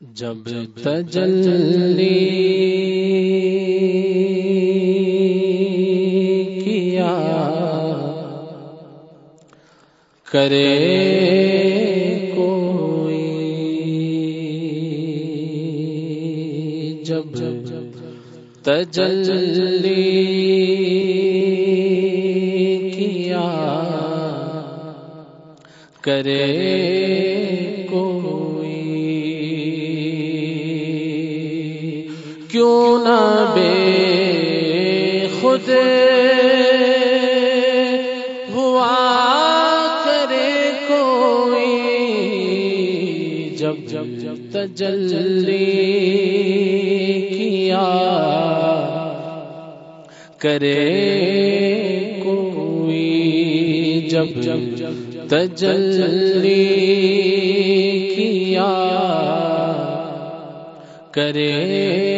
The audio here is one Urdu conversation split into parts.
جب تجلی کیا کرے کوئی؟ جب تجلی کیا کرے بے خود ہوا کرے کوئی جب جب جب تجلی کیا کرے کوئی جب جب جب تجلی کیا کرے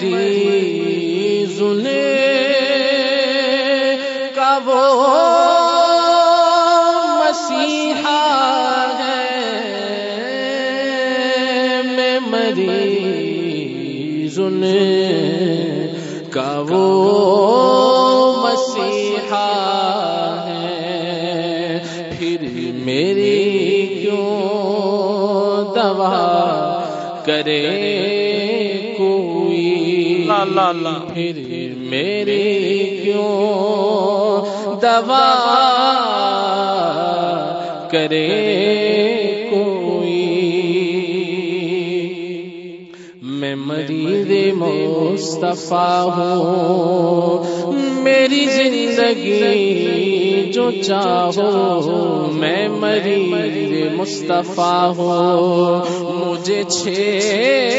میں مری مسیحا ہے۔ میں مری سن کا وہ مسیحا ہے۔ پھر میری کیوں دوا کرے؟ پھر میری کیوں دوا کرے کوئی؟ میں مریض مصطفیٰ ہوں۔ میری زندگی جو چاہو میں مریض مصطفیٰ ہوں۔ مجھے چھیڑو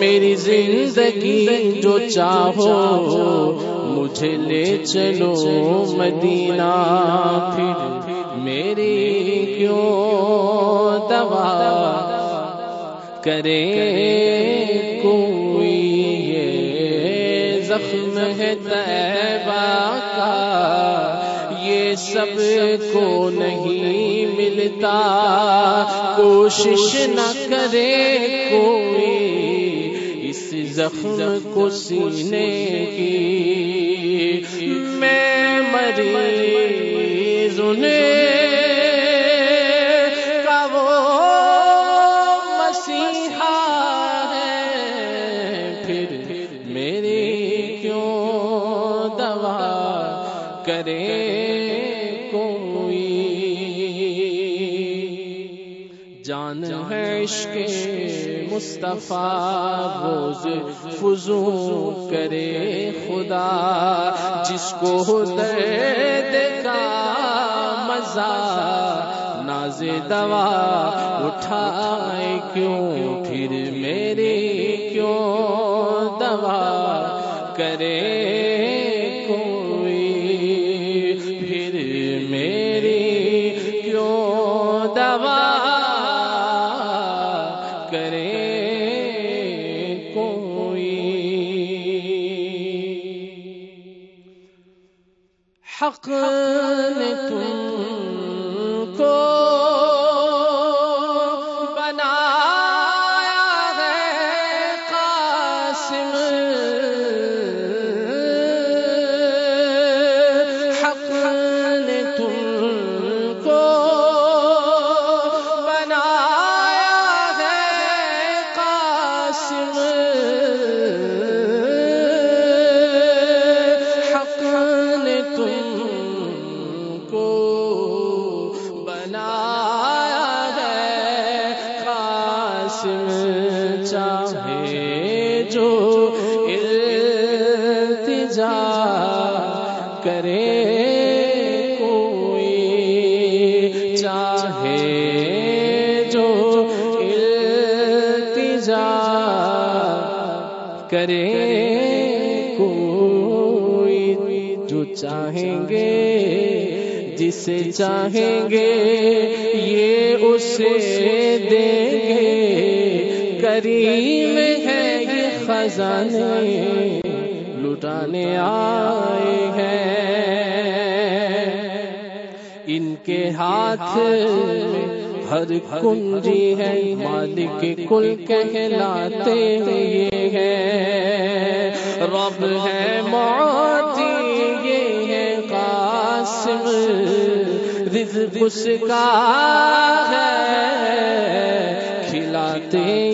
میری زندگی جو چاہو، مجھے لے چلو مدینہ، پھر میری کیوں دوا؟ کرے کوئی یہ زخم ہے تیبہ کا؟ یہ سب کو نہیں ملتا۔ کوشش نہ کرے کوئی زخم کو سینے کی۔ میں مری کا وہ مسیحا ہے۔ پھر میری کیوں دوا کرے؟ کوئی جان ہے عشق مصطفیٰ روز فضو کرے خدا، جس کو درد کا مزہ ناز دوا اٹھائے کیوں، پھر میری کیوں دوا کرے کرے کوئی جو چاہیں گے، جسے چاہیں گے، یہ اسے دیں گے۔ کریم ہے یہ خزانے، لٹانے آئے ہیں۔ ان کے ہاتھ ہر کنجی ہے، مالک کل کہلاتے یہ ہے رب ہے موتی یہ ہے قاسم رزق اس کا ہے کھلاتے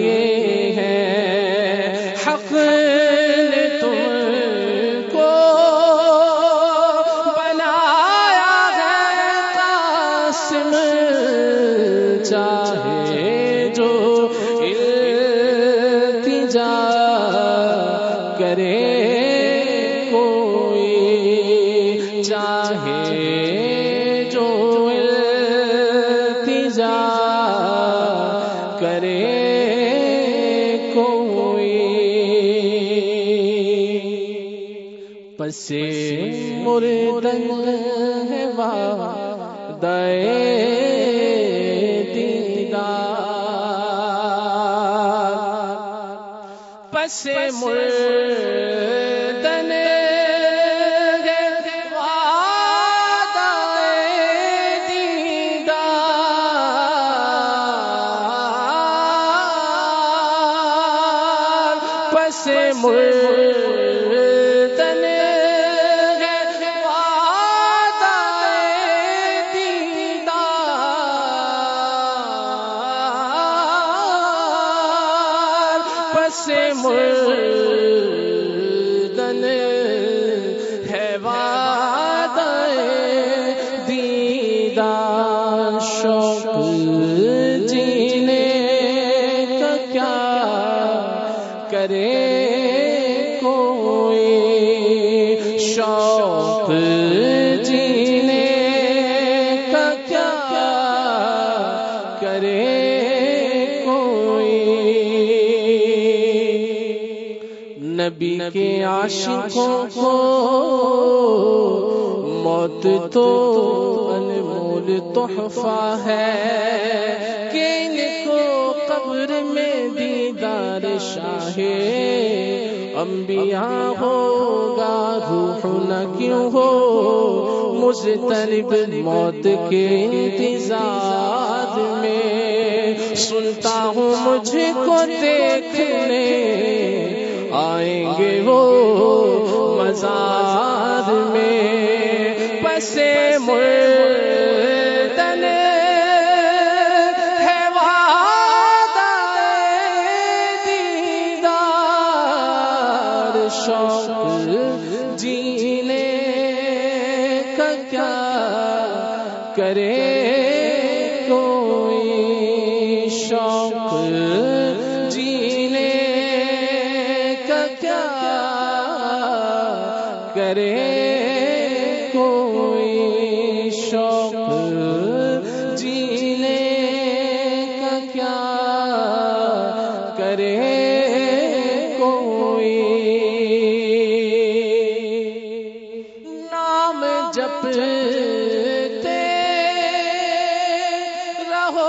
پسے مردن ہے دے دیدار۔ پسے مردن پسے مردن دیدار پسے مردن ہے وعدہ دیدار شوق جینے کا کیا کرے کوئی شوق نبی کے عاشقوں کو موت تو انمول تحفہ ہے کہ ان کو قبر میں دیدار شاہ انبیاء ہوگا روح نہ کیوں ہو؟ مسترب موت کے انتظار میں سنتا ہوں مجھ کو دیکھنے گے وہ مزار میں پسے مردن ہے وعدہ دیدار شوق جینے کا کیا کرے کوئی نام جپتے رہو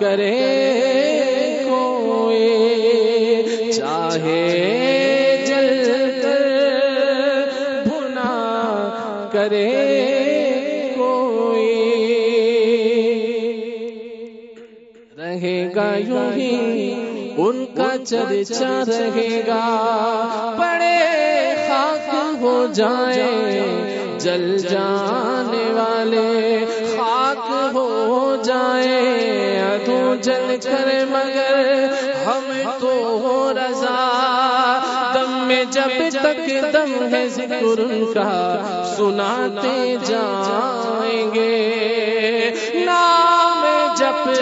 کرے کوئی، چاہے جل کر بھنا کرے کوئی۔ رہے گا یوں ہی ان کا چرچا رہے گا۔ پڑے خاک ہو جائے جل جانے والے ہاتھ ہو جائیں کر مگر ہم تو رضا۔ دم میں جب تک دم ہے ذکر ان کا، سناتے جائیں گے۔ نام جب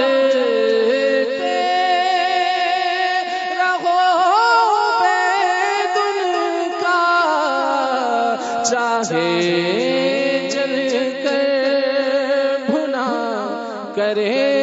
چاہے جل کر بھنا کرے۔